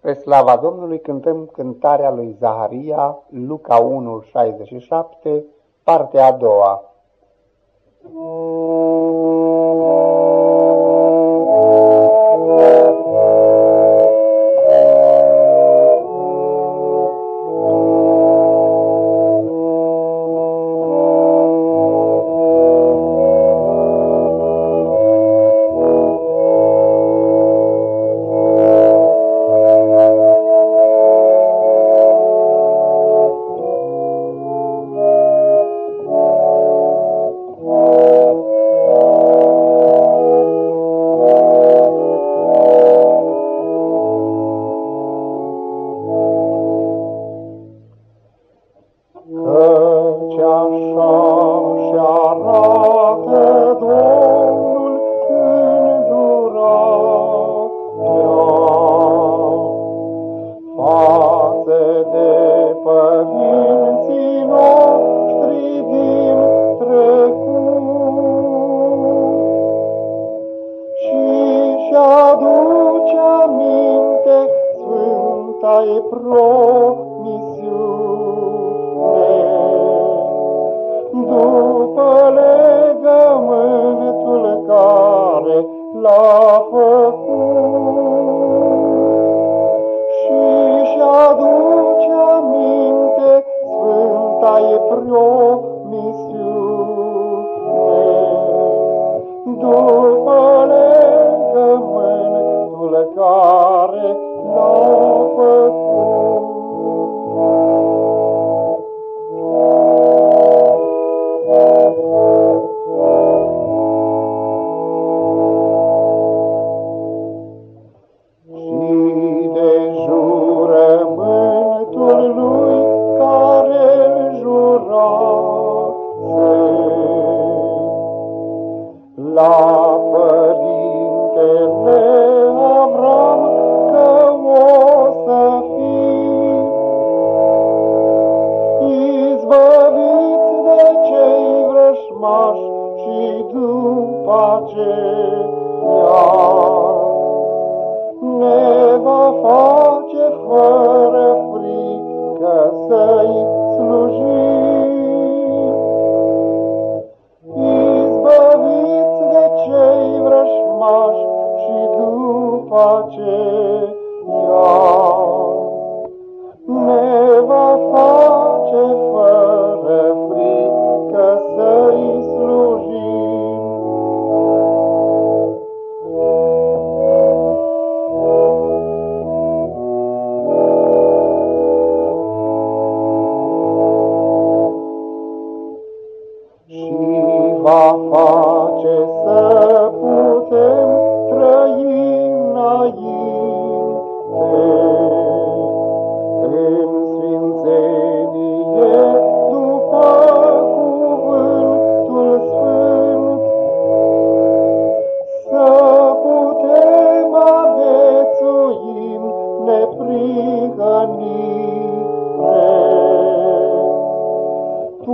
Pe slava Domnului cântăm cântarea lui Zaharia, Luca 1, 67, partea a doua. Căci față de părinții noștri din trecut și-și aduce aminte Sfânta-i promisiune. după legământul care l-a Sfânta-i la părintele Avram că o să fii. Izbăviți de cei vrășmași și după aceea ne va face fără frică să-i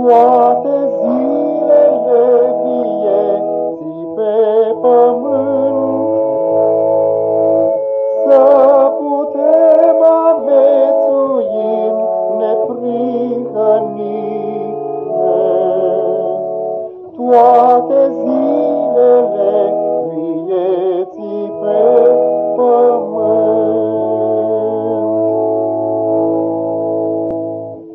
toate zilele vieții pe pământ. Să putem avețui în neprihănire toate zilele